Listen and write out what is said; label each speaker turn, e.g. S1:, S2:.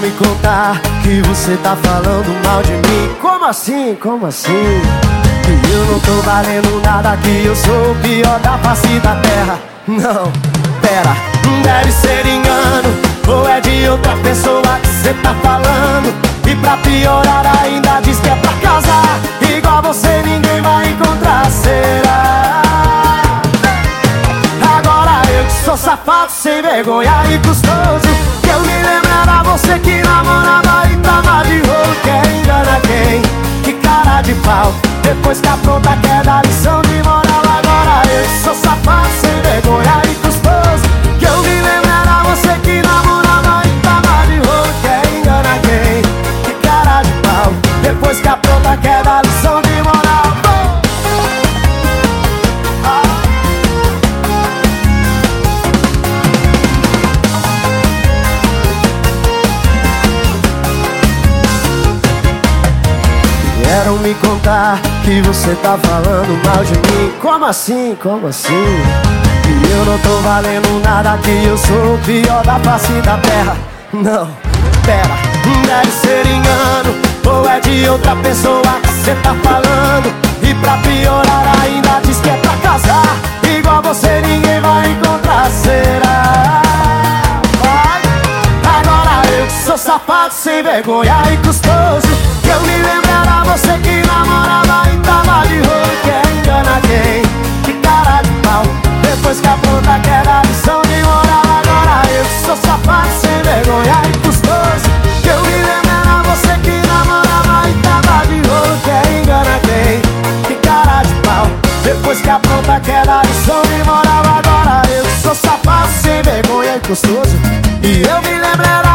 S1: Me contar que você tá falando mal de mim. Como assim, como assim? Que eu não tô valendo nada Que eu sou o pior da face da terra. Não, pera, deve ser engano. Ou é de outra pessoa que você tá falando. E pra piorar ainda diz que é pra casar. Igual você ninguém vai encontrar, será? Agora eu que sou safado, sem vergonha e custoso. Que eu me lembro era você que namorava e tava de rolo Quer engana quem? Que cara de pau Depois que apronta quer dar lição de moral me contar que você tá falando mal de mim. Como assim, como assim? Que eu não tô valendo nada Que eu sou o pior da face da terra. Não, pera, deve ser engano. Ou é de outra pessoa que você tá falando. E pra piorar ainda diz que é pra casar. Igual você ninguém vai encontrar, será? Vai. Agora eu que sou safado, sem vergonha e custoso. Que eu me lembro você que namorava e tava de rolo Quer engana quem? Que cara de pau Depois que apronta quer dar lição de moral Agora eu sou safado, sem vergonha e custoso Que eu me lembro você que namorava e tava de rolo Quer engana quem? Que cara de pau Depois que apronta quer dar lição de moral Agora eu sou safado, sem vergonha e custoso E eu me lembro